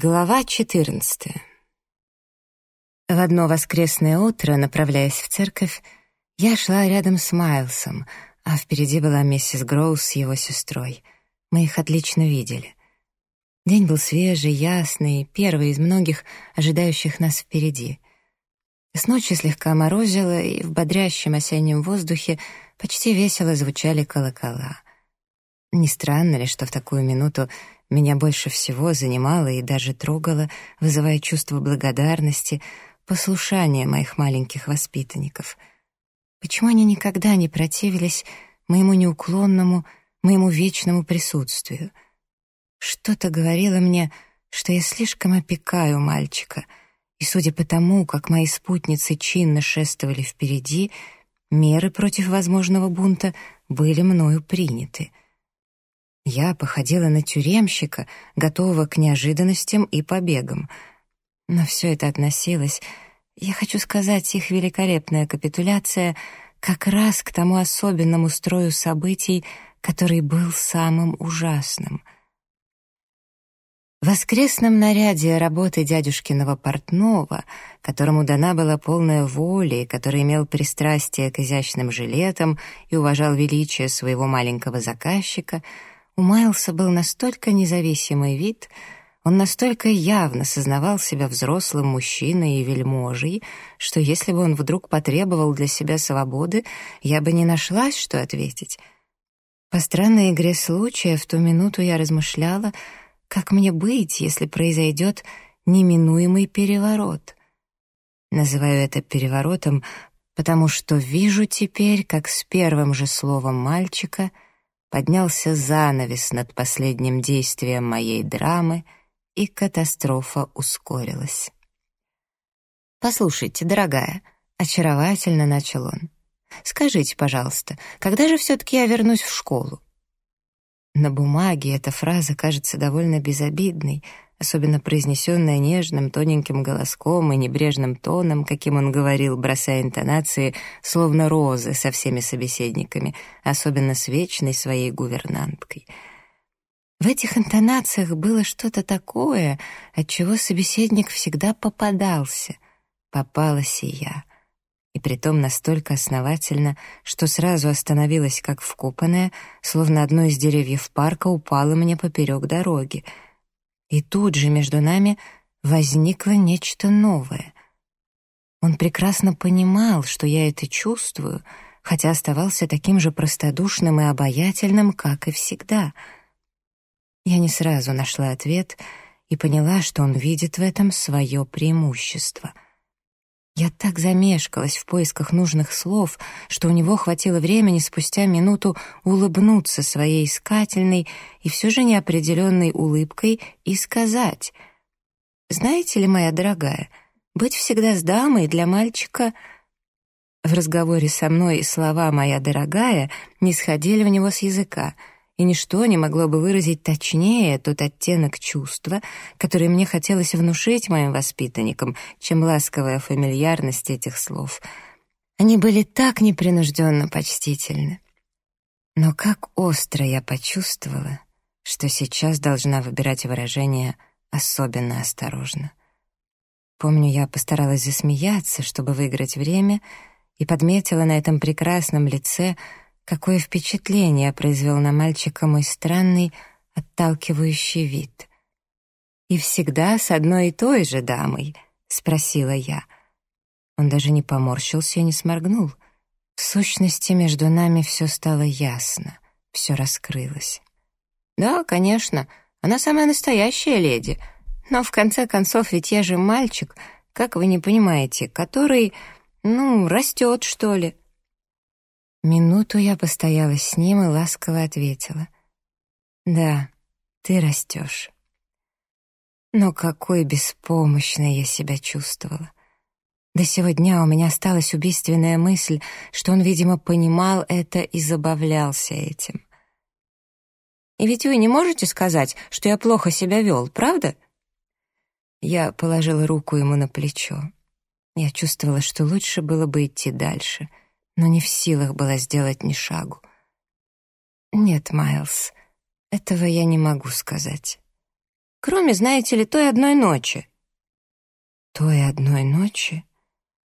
Глава 14. В одно воскресное утро, направляясь в церковь, я шла рядом с Майлсом, а впереди была миссис Гроуз с его сестрой. Мы их отлично видели. День был свежий, ясный, первый из многих, ожидающих нас впереди. С ночи слегка морозило, и в бодрящем осеннем воздухе почти весело звучали колокола. Не странно ли, что в такую минуту меня больше всего занимало и даже трогало, вызывая чувство благодарности, послушания моих маленьких воспитанников. Почему они никогда не противились моему неуклонному, моему вечному присутствию? Что-то говорило мне, что я слишком опекаю мальчика, и, судя по тому, как мои спутницы чинно шествовали впереди, меры против возможного бунта были мною приняты — я походила на тюремщика, готового к неожиданностям и побегам. Но все это относилось, я хочу сказать, их великолепная капитуляция как раз к тому особенному строю событий, который был самым ужасным. В воскресном наряде работы дядюшкиного портного, которому дана была полная воля и который имел пристрастие к изящным жилетам и уважал величие своего маленького заказчика — у Майлса был настолько независимый вид, он настолько явно сознавал себя взрослым мужчиной и вельможей, что если бы он вдруг потребовал для себя свободы, я бы не нашлась, что ответить. По странной игре случая в ту минуту я размышляла, как мне быть, если произойдет неминуемый переворот. Называю это переворотом, потому что вижу теперь, как с первым же словом мальчика — поднялся занавес над последним действием моей драмы, и катастрофа ускорилась. «Послушайте, дорогая», — очаровательно начал он, «скажите, пожалуйста, когда же все-таки я вернусь в школу?» На бумаге эта фраза кажется довольно безобидной, особенно произнесенная нежным, тоненьким голоском и небрежным тоном, каким он говорил, бросая интонации, словно розы со всеми собеседниками, особенно с вечной своей гувернанткой. В этих интонациях было что-то такое, от чего собеседник всегда попадался. Попалась и я. И притом настолько основательно, что сразу остановилась как вкопанная, словно одно из деревьев парка упало мне поперек дороги — и тут же между нами возникло нечто новое. Он прекрасно понимал, что я это чувствую, хотя оставался таким же простодушным и обаятельным, как и всегда. Я не сразу нашла ответ и поняла, что он видит в этом свое преимущество — я так замешкалась в поисках нужных слов, что у него хватило времени спустя минуту улыбнуться своей искательной и все же неопределенной улыбкой и сказать «Знаете ли, моя дорогая, быть всегда с дамой для мальчика...» В разговоре со мной слова «моя дорогая» не сходили у него с языка — и ничто не могло бы выразить точнее тот оттенок чувства, который мне хотелось внушить моим воспитанникам, чем ласковая фамильярность этих слов. Они были так непринужденно почтительны. Но как остро я почувствовала, что сейчас должна выбирать выражение особенно осторожно. Помню, я постаралась засмеяться, чтобы выиграть время, и подметила на этом прекрасном лице — Какое впечатление произвел на мальчика мой странный, отталкивающий вид. «И всегда с одной и той же дамой?» — спросила я. Он даже не поморщился и не сморгнул. В сущности, между нами все стало ясно, все раскрылось. «Да, конечно, она самая настоящая леди, но в конце концов ведь я же мальчик, как вы не понимаете, который, ну, растет, что ли». Минуту я постояла с ним и ласково ответила. «Да, ты растешь». Но какой беспомощной я себя чувствовала. До сего дня у меня осталась убийственная мысль, что он, видимо, понимал это и забавлялся этим. «И ведь вы не можете сказать, что я плохо себя вел, правда?» Я положила руку ему на плечо. Я чувствовала, что лучше было бы идти дальше — но не в силах была сделать ни шагу. «Нет, Майлз, этого я не могу сказать. Кроме, знаете ли, той одной ночи». «Той одной ночи?»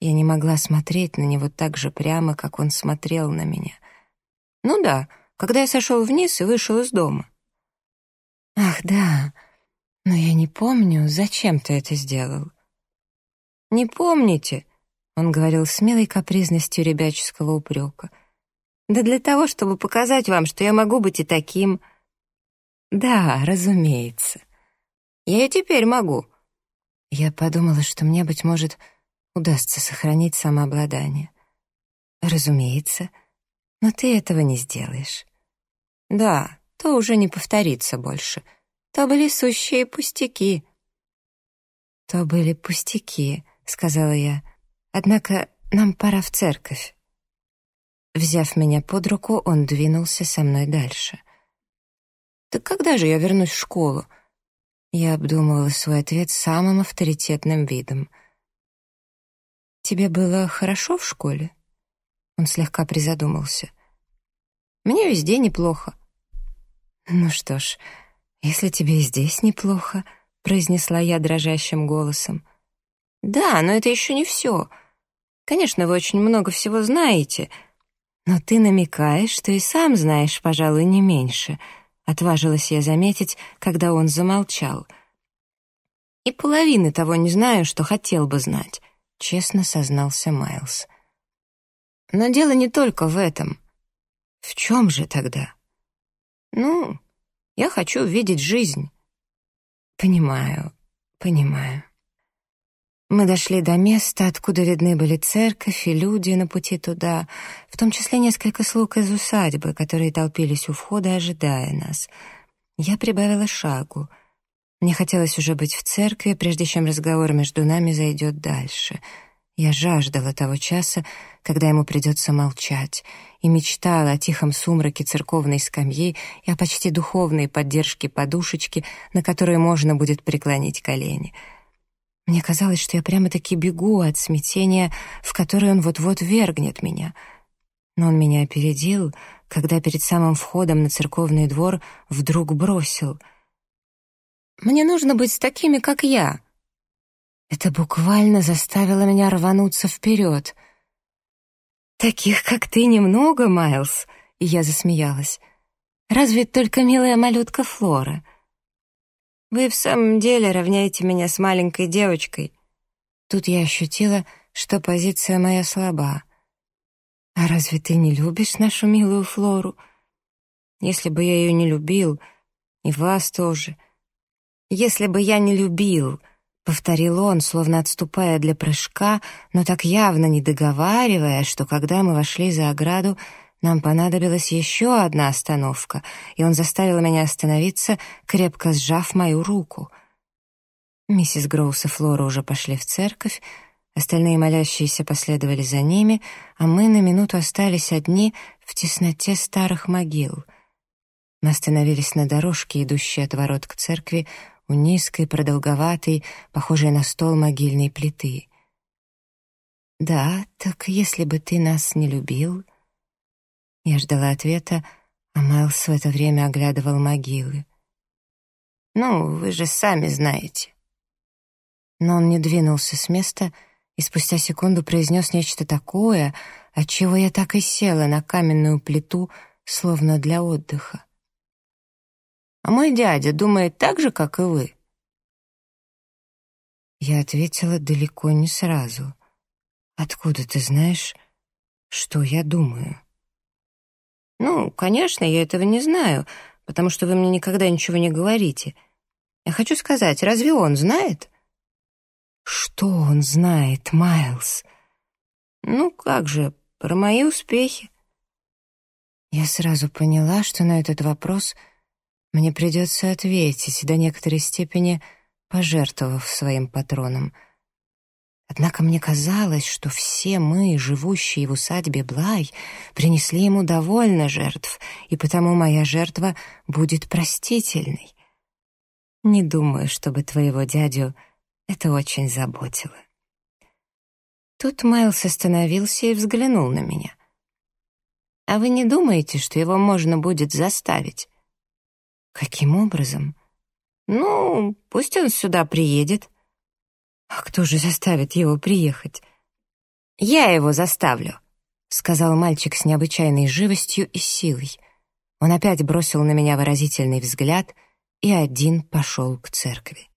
Я не могла смотреть на него так же прямо, как он смотрел на меня. «Ну да, когда я сошел вниз и вышел из дома». «Ах, да, но я не помню, зачем ты это сделал». «Не помните?» — он говорил смелой капризностью ребяческого упрека. «Да для того, чтобы показать вам, что я могу быть и таким». «Да, разумеется. Я и теперь могу». Я подумала, что мне, быть может, удастся сохранить самообладание. «Разумеется, но ты этого не сделаешь». «Да, то уже не повторится больше. То были сущие пустяки». «То были пустяки», — сказала я. «Однако нам пора в церковь». Взяв меня под руку, он двинулся со мной дальше. «Так когда же я вернусь в школу?» Я обдумывала свой ответ самым авторитетным видом. «Тебе было хорошо в школе?» Он слегка призадумался. «Мне везде неплохо». «Ну что ж, если тебе и здесь неплохо», — произнесла я дрожащим голосом. «Да, но это еще не все. Конечно, вы очень много всего знаете, но ты намекаешь, что и сам знаешь, пожалуй, не меньше», — отважилась я заметить, когда он замолчал. «И половины того не знаю, что хотел бы знать», — честно сознался Майлз. «Но дело не только в этом. В чем же тогда?» «Ну, я хочу видеть жизнь». «Понимаю, понимаю». Мы дошли до места, откуда видны были церковь и люди на пути туда, в том числе несколько слуг из усадьбы, которые толпились у входа, ожидая нас. Я прибавила шагу. Мне хотелось уже быть в церкви, прежде чем разговор между нами зайдет дальше. Я жаждала того часа, когда ему придется молчать, и мечтала о тихом сумраке церковной скамьи и о почти духовной поддержке подушечки, на которой можно будет преклонить колени — мне казалось, что я прямо-таки бегу от смятения, в которое он вот-вот вергнет меня. Но он меня опередил, когда перед самым входом на церковный двор вдруг бросил. «Мне нужно быть такими, как я». Это буквально заставило меня рвануться вперед. «Таких, как ты, немного, Майлз», — и я засмеялась. «Разве только милая малютка Флора?» Вы в самом деле равняете меня с маленькой девочкой. Тут я ощутила, что позиция моя слаба. А разве ты не любишь нашу милую Флору? Если бы я ее не любил, и вас тоже. Если бы я не любил, — повторил он, словно отступая для прыжка, но так явно не договаривая, что когда мы вошли за ограду, нам понадобилась еще одна остановка, и он заставил меня остановиться, крепко сжав мою руку. Миссис Гроус и Флора уже пошли в церковь, остальные молящиеся последовали за ними, а мы на минуту остались одни в тесноте старых могил. Мы остановились на дорожке, идущей от ворот к церкви, у низкой, продолговатой, похожей на стол могильной плиты. «Да, так если бы ты нас не любил...» Я ждала ответа, а Майлз в это время оглядывал могилы. «Ну, вы же сами знаете». Но он не двинулся с места и спустя секунду произнес нечто такое, отчего я так и села на каменную плиту, словно для отдыха. «А мой дядя думает так же, как и вы?» Я ответила далеко не сразу. «Откуда ты знаешь, что я думаю?» «Ну, конечно, я этого не знаю, потому что вы мне никогда ничего не говорите. Я хочу сказать, разве он знает?» «Что он знает, Майлз?» «Ну, как же, про мои успехи». Я сразу поняла, что на этот вопрос мне придется ответить, до некоторой степени пожертвовав своим патроном — Однако мне казалось, что все мы, живущие в усадьбе Блай, принесли ему довольно жертв, и потому моя жертва будет простительной. Не думаю, чтобы твоего дядю это очень заботило. Тут Майлз остановился и взглянул на меня. «А вы не думаете, что его можно будет заставить?» «Каким образом?» «Ну, пусть он сюда приедет». «А кто же заставит его приехать?» «Я его заставлю», — сказал мальчик с необычайной живостью и силой. Он опять бросил на меня выразительный взгляд и один пошел к церкви.